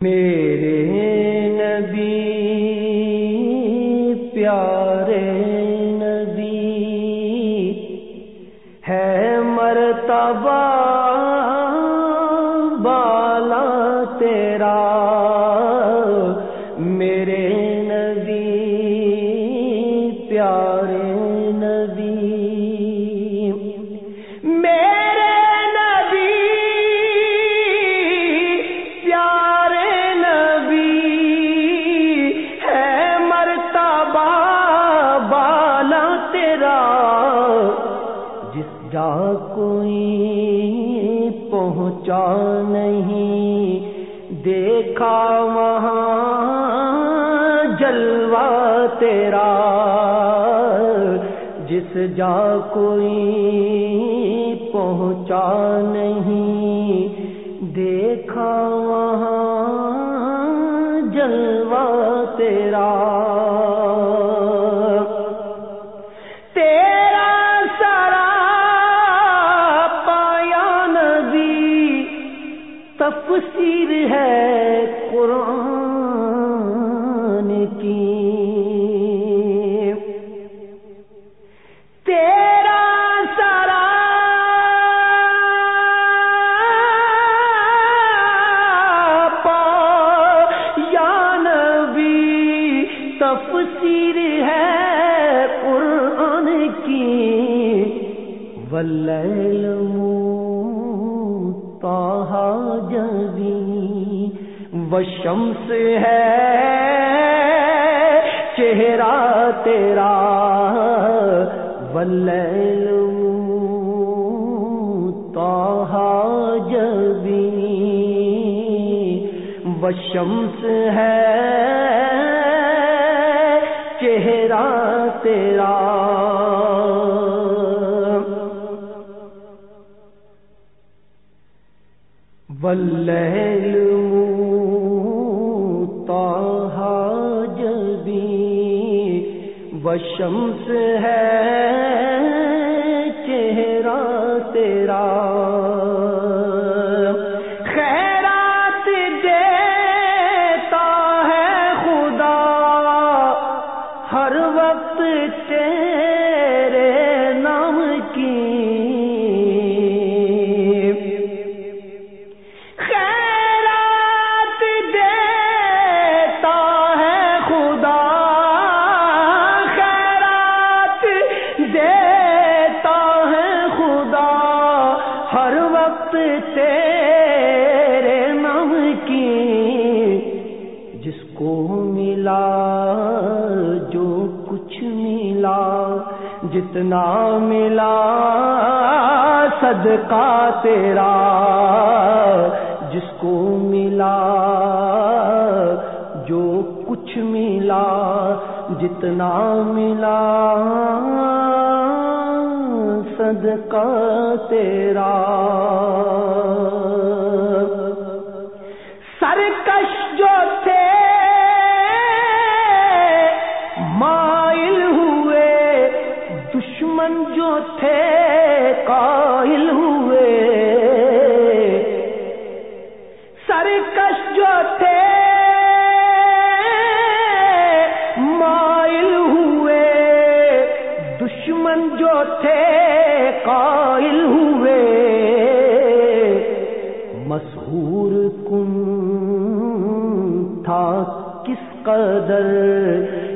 میرے نبی پیارے نبی ہے مرتبہ بالا تیرا میرے جا کوئی پہنچا نہیں۔ دیکھا وہاں جلوا تیرا۔ جس جا کوئی پہنچا نہیں۔ دیکھا وہاں جلوا تیرا۔ تفسیر ہے قرآن کی۔ تیرا سارا پا یا نبی تفسیر ہے قرآن کی۔ ولیل جبی وشمس ہے چہرہ تیرا ولیل تاہا جبی وشمس ہے چہرہ تیرا۔ واللیل تاہ جبی وشمس ہے تیرے نام کی جس کو ملا، جو کچھ ملا، جتنا ملا، صدقہ تیرا، جس کو ملا، جو کچھ ملا، جتنا ملا۔ صدقہ تیرا۔ سرکش جو تھے مائل ہوئے دشمن جو تھے قائل ہوئے۔ مشہور کن تھا کس قدر؟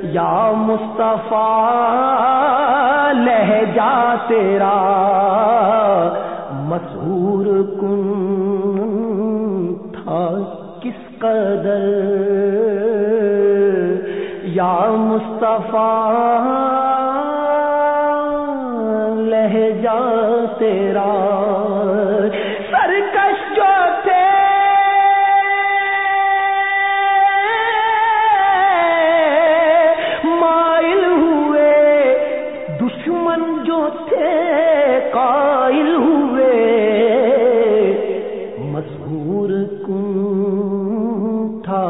یا مصطفیٰ لہجا تیرا۔ مشہور کن تھا کس قدر؟ یا مصطفیٰ تیرا سرکش جو تھے۔ مائل ہوئے، دشمن جو تھے، قائل ہوئے۔ مشہور کن تھا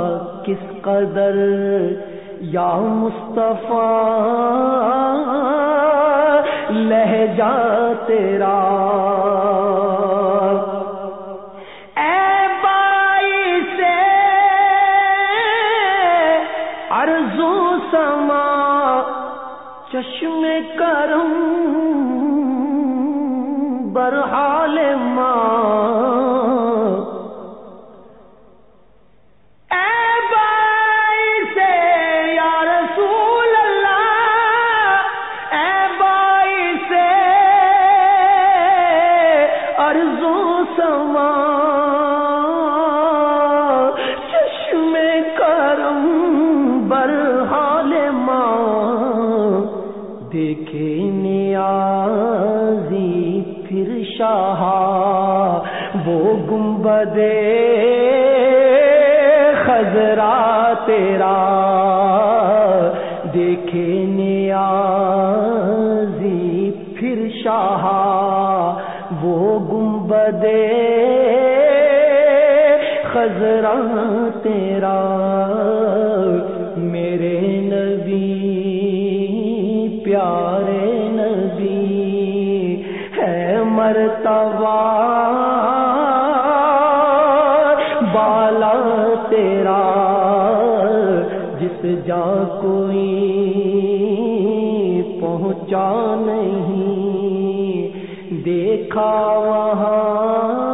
کس قدر یا مصطفیٰ؟ لہجہ تیرا۔ اے بائی سے سما چشم کروں برحال ماں۔ دیکھے نیازی، پھر شاہ وہ گنبد خزرا تیرا دیکھے نیازی، پھر شاہ وہ گنبد خزرا تیرا میرے مرتبہ بالا تیرا جس جا کوئی پہنچا نہیں دیکھا وہاں